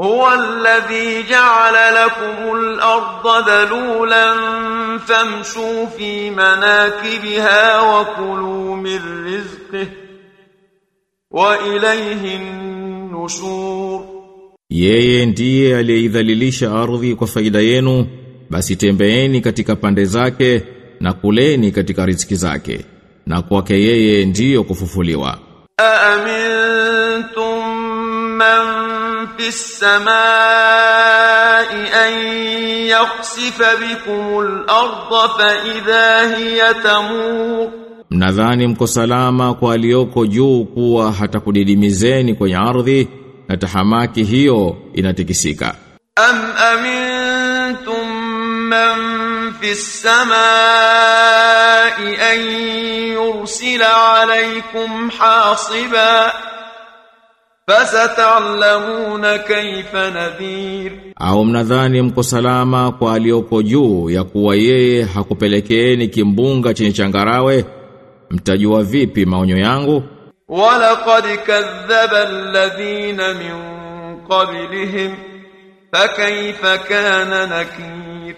هو الذي جعل لكم الأرض ذلولا فامشوا في مناكبها وكلوا من رزقه وإليه النشور Yeye ndiye aliyeidhalilisha ardhi kwa faida yenu, basi tembeeni katika pande zake na kuleni katika riziki zake. Na kwake yeye ndiyo kufufuliwa. أأمنتم من في السماء أن يخسف بكم الأرض فإذا هي تمور Mnadhani mko salama kwa aliyoko juu kuwa hatakudidimizeni kwenye ardhi na tahamaki hiyo inatikisika. أم أمنتم من في السماء أن يرسل عليكم حاصبا fasata'lamuna kaifa nadhir. Au mnadhani mko salama kwa aliyopo juu ya kuwa yeye hakupelekeeni kimbunga chenye changarawe? Mtajua vipi maonyo yangu? Walaqad kadhaba alladhina min qablihim fakaifa kana nakir.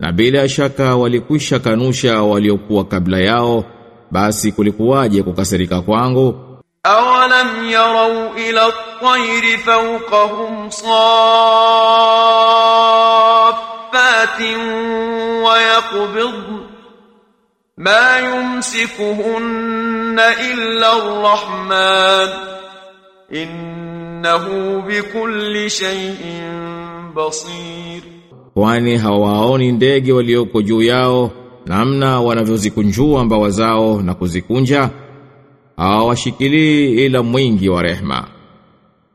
Na bila shaka walikwisha kanusha waliokuwa kabla yao basi kulikuwaje kukasirika kwangu? أولم يروا إلى الطير فوقهم صافات ويقبضن ما يمسكهن إلا الرحمن إنه بكل شيء بصير Kwani hawaoni ndege walioko juu yao namna wanavyozikunjua mbawa zao na kuzikunja hawashikilii ila mwingi wa rehma.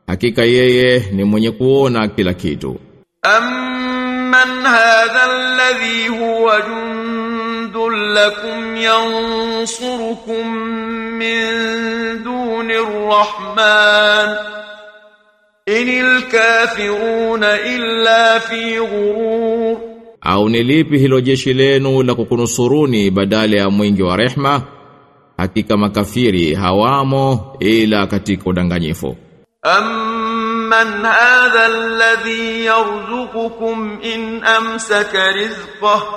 Hakika yeye ni mwenye kuona kila kitu. Amman hadha alladhi huwa jundun lakum yansurukum min duni rrahman inil kafiruna illa fi ghurur, au ni lipi hilo jeshi lenu la kukunusuruni badala ya mwingi wa rehma hakika makafiri hawamo ila katika udanganyifu. Amman hadha alladhi yarzuqukum in amsaka rizqahu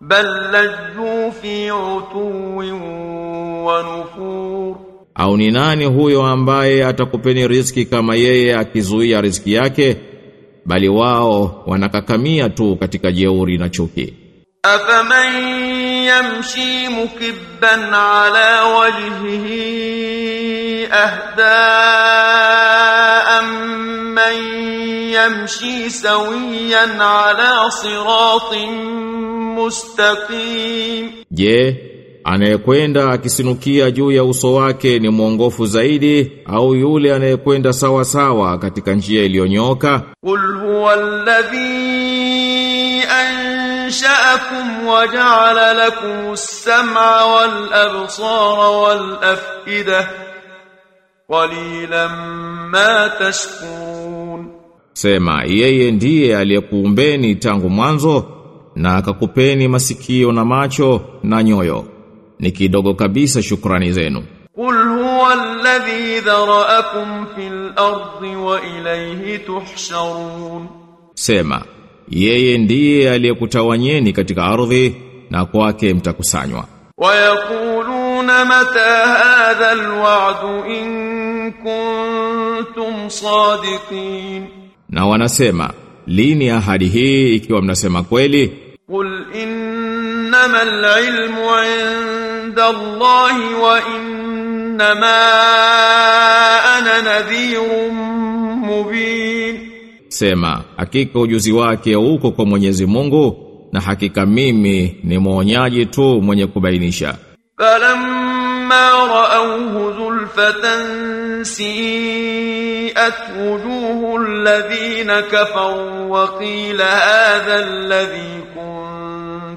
bal lajju fi utuwin wa nufur. Au ni nani huyo ambaye atakupeni riziki kama yeye akizuia riziki yake? Bali wao wanakakamia tu katika jeuri na chuki. أفمن يمشي مكبا على وجهه أهدى أمن يمشي سويا على صراط مستقيم je anayekwenda akisinukia juu ya uso wake ni mwongofu zaidi au yule anayekwenda sawa sawa katika njia iliyonyooka قل هو الذي أنشأكم وجعل لكم السمع والأبصار والأفئدة قليلا ما تشكرون Sema yeye ndiye aliyekuumbeni tangu mwanzo na akakupeni masikio na macho na nyoyo. Ni kidogo kabisa shukrani zenu. قل هو الذي ذرأكم في الأرض وإليه تحشرون Sema yeye ndiye aliyekutawanyeni katika ardhi na kwake mtakusanywa. Wayakuluna mata hadha alwa'du in kuntum sadiqin. Na wanasema lini ahadi hii ikiwa mnasema kweli? Qul innamal ilmu inda allahi wa innama ana nadhirun mubin. Sema, hakika ujuzi wake uko kwa Mwenyezi Mungu na hakika mimi ni mwonyaji tu mwenye kubainisha. Falamma ra'awhu zulfatan si'at wujuhu alladhina kafaru wa qila hadha alladhi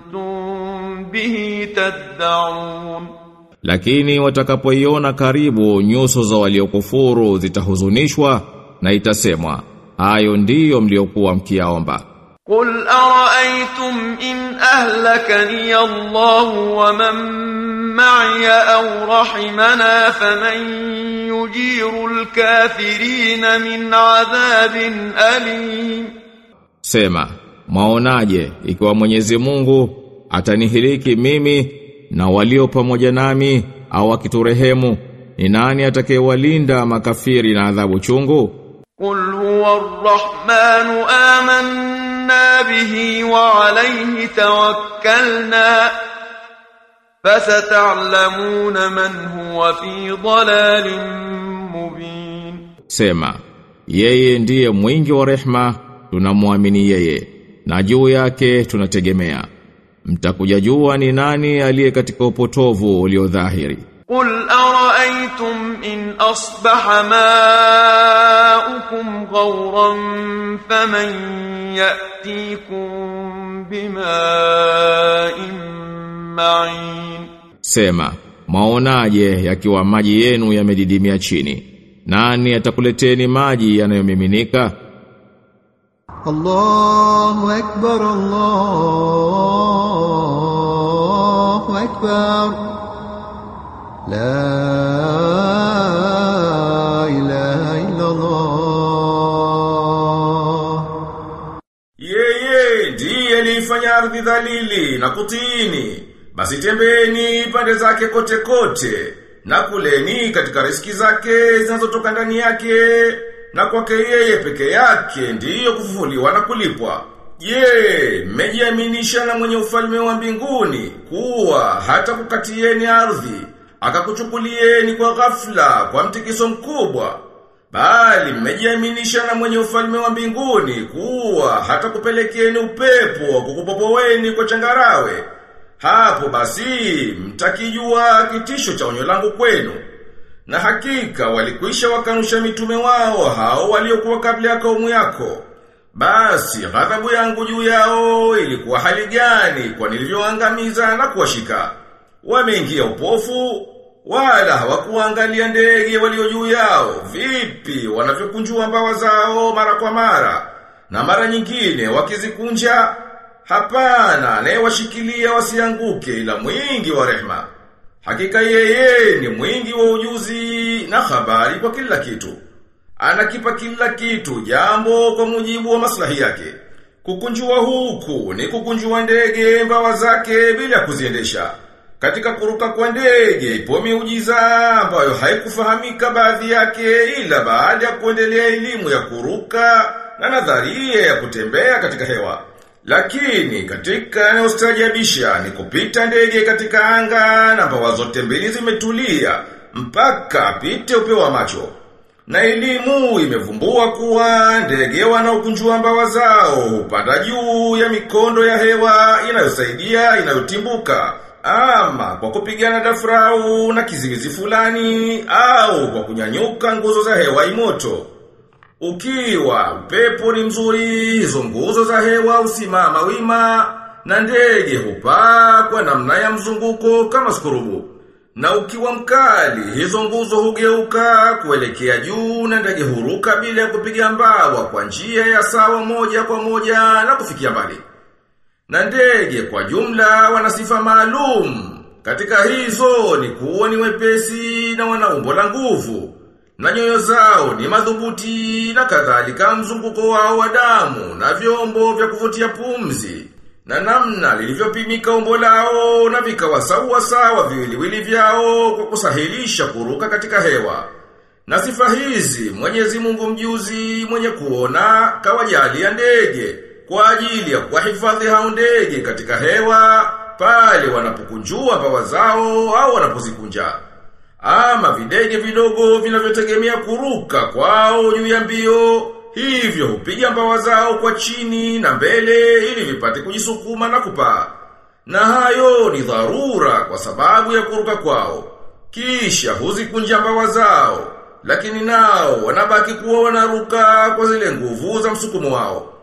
kuntum bihi tad'un lakini watakapoiona karibu nyuso za waliokufuru zitahuzunishwa na itasemwa hayo ndiyo mliokuwa mkiaomba Qul ara'aytum in ahlakani Allah wa man ma'i aw rahimana faman yujiru al-kafirin min 'adhabin alim. Sema mwaonaje ikiwa Mwenyezi Mungu atanihiliki mimi na walio pamoja nami au akiturehemu ni nani atakayewalinda makafiri na adhabu chungu? قل هو الرحمن آمنا به وعليه توكلنا فستعلمون من هو في ضلال مبين Sema, yeye ndiye mwingi wa rehma, tunamwamini yeye, na juu yake tunategemea. Mtakuja jua ni nani aliye katika upotovu ulio dhahiri. قل أرأيتم إن أصبح ماؤكم غورا فمن يأتيكم بماء معين Sema, maonaje yakiwa maji yenu yamedidimia chini? Nani atakuleteni maji yanayomiminika? الله أكبر الله أكبر la ilaha illa Allah. Yeye ndiye aliifanya ardhi dhalili na kutiini, basi tembeeni pande zake kote kote na kuleni katika riski zake zinazotoka ndani yake na kwake yeye peke yake ndiyo kufufuliwa na kulipwa. Ye, mejiaminisha na mwenye ufalme wa mbinguni kuwa hata kukatieni ardhi akakuchukulieni kwa ghafla kwa mtikiso mkubwa Bali mmejiaminisha na mwenye ufalme wa mbinguni kuwa hata kupelekeni upepo wa kukupopoweni kwa changarawe. Hapo basi mtakijua kitisho cha onyo langu kwenu. Na hakika walikwisha wakanusha mitume wao hao waliokuwa kabla ya kaumu yako. Basi ghadhabu yangu juu yao ilikuwa hali gani kwa nilivyoangamiza na kuwashika. Wameingia upofu wala hawakuangalia ndege walio juu yao. Vipi wanavyokunjua mbawa zao mara kwa mara na mara nyingine wakizikunja? Hapana anayewashikilia wasianguke ila mwingi wa rehema hakika yeye ni mwingi wa ujuzi na habari kwa kila kitu. Anakipa kila kitu jambo kwa mujibu wa maslahi yake. Kukunjua huku ni kukunjua ndege mbawa zake bila kuziendesha katika kuruka kwa ndege ipo miujiza ambayo haikufahamika baadhi yake ila baada ya kuendelea elimu ya kuruka na nadharia ya kutembea katika hewa. Lakini katika anayostajabisha ni kupita ndege katika anga na mbawa zote mbili zimetulia mpaka apite upeo wa macho. Na elimu imevumbua kuwa ndege wanaokunjua mbawa zao hupanda juu ya mikondo ya hewa inayosaidia inayotimbuka ama kwa kupigana na dafrau na kiziwizi fulani au kwa kunyanyuka nguzo za hewa imoto. Ukiwa upepo ni mzuri, hizo nguzo za hewa usimama wima na ndege hupaa kwa namna ya mzunguko kama skurubu. Na ukiwa mkali, hizo nguzo hugeuka kuelekea juu na ndege huruka bila ya kupiga mbawa kwa njia ya sawa moja kwa moja na kufikia mbali. Na ndege kwa jumla wana sifa maalum. Katika hizo ni kuwa ni wepesi na wana umbo la nguvu. Na nyoyo zao ni madhubuti na kadhalika mzunguko wao wa damu na vyombo vya kuvutia pumzi. Na namna lilivyopimika umbo lao na vikawa sawa sawa viwiliwili vyao kwa kusahilisha kuruka katika hewa. Na sifa hizi Mwenyezi Mungu mjuzi mwenye kuona kawajali ya ndege kwa ajili ya kuwahifadhi hao ndege katika hewa pale wanapokunjua mbawa zao au wanapozikunja. Ama videge vidogo vinavyotegemea kuruka kwao juu ya mbio, hivyo hupiga mbawa zao kwa chini na mbele ili vipate kujisukuma na kupaa. Na hayo ni dharura kwa sababu ya kuruka kwao. Kisha huzikunja mbawa zao, lakini nao wanabaki kuwa wanaruka kwa zile nguvu za msukumo wao.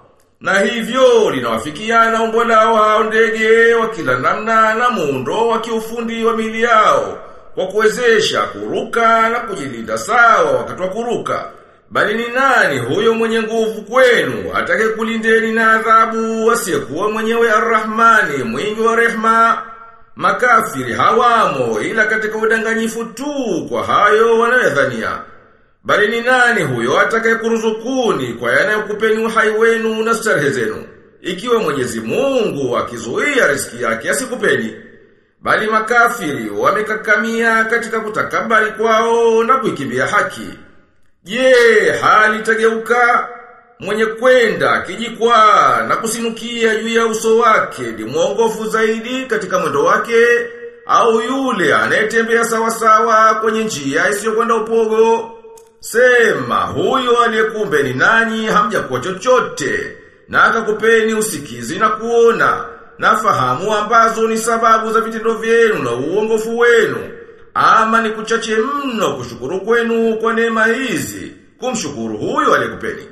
Na hivyo linawafikiana umbo lao hao ndege wa kila namna na muundo wa kiufundi wa mili yao kwa kuwezesha kuruka na kujilinda sawa wakati wa kuruka. Bali ni nani huyo mwenye nguvu kwenu atake kulindeni na adhabu asiyekuwa mwenyewe Arrahmani mwingi wa rehma makafiri hawamo ila katika udanganyifu tu kwa hayo wanayodhania. Bali ni nani huyo atakayekuruzukuni kwa yanayokupeni uhai wenu na starehe zenu? Ikiwa Mwenyezi Mungu akizuia riziki yake asikupeni. Bali makafiri wamekakamia katika kutakabari kwao na kuikimbia haki. Je, hali tageuka mwenye kwenda kijikwaa na kusinukia juu ya uso wake ni mwongofu zaidi katika mwendo wake au yule anayetembea sawa sawa kwenye njia isiyokwenda upogo sema huyo aliyekumbeni nanyi hamjakuwa chochote na akakupeni usikizi na kuona. Na fahamu ambazo ni sababu za vitendo vyenu na uongofu wenu. Ama ni kuchache mno kushukuru kwenu kwa neema hizi kumshukuru huyo aliyekupeni.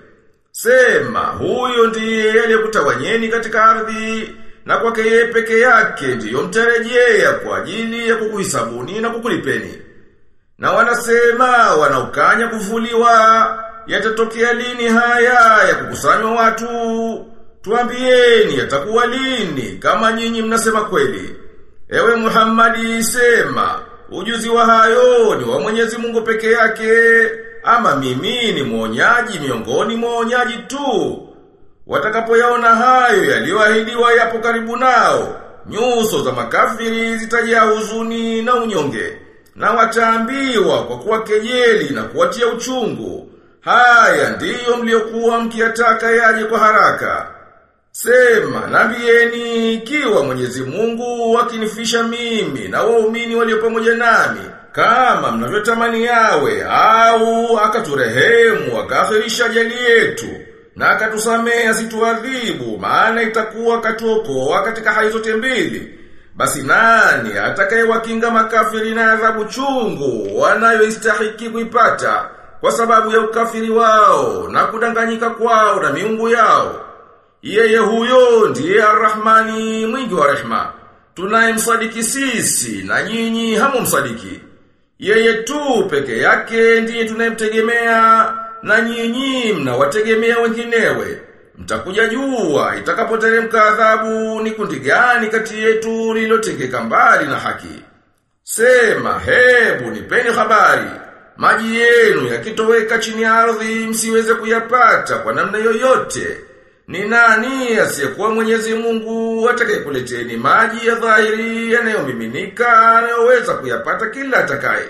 Sema, huyo ndiye aliyekutawanyeni katika ardhi, na kwake yeye peke yake ndiyo mtarejea kwa ajili ya kukuhisabuni na kukulipeni. Na wanasema wanaukanya kufuliwa, yatatokea lini haya ya kukusanywa watu? Tuambieni yatakuwa lini kama nyinyi mnasema kweli. Ewe Muhammadi sema, ujuzi wa hayo ni wa Mwenyezi Mungu peke yake ama mimi ni mwonyaji miongoni mwa waonyaji tu. Watakapoyaona hayo yaliyoahidiwa yapo karibu nao, nyuso za makafiri zitajaa huzuni na unyonge, na wataambiwa kwa kuwa kejeli na kuwatia uchungu. Haya ndiyo mliokuwa mkiataka yaje kwa haraka. Sema, nambieni ikiwa Mwenyezi Mungu akinifisha mimi na waumini walio pamoja nami, kama mnavyotamani yawe au akaturehemu akaakhirisha ajali yetu na akatusamehe situadhibu maana itakuwa katuokoa katika hali zote mbili basi nani atakayewakinga makafiri na adhabu chungu wanayoistahiki kuipata kwa sababu ya ukafiri wao na kudanganyika kwao na miungu yao? Yeye huyo ndiye arrahmani mwingi wa rehma. Tunayemsadiki sisi na nyinyi hamumsadiki. Yeye tu peke yake ndiye tunayemtegemea na nyinyi mnawategemea wenginewe. Mtakuja jua itakapoteremka adhabu ni kundi gani kati yetu lilotengeka mbali na haki. Sema hebu nipeni habari. Maji yenu yakitoweka chini ya ardhi msiweze kuyapata kwa namna yoyote. Ni nani asiyekuwa Mwenyezi Mungu atakayekuleteni maji ya dhahiri yanayomiminika anayoweza kuyapata kila atakaye?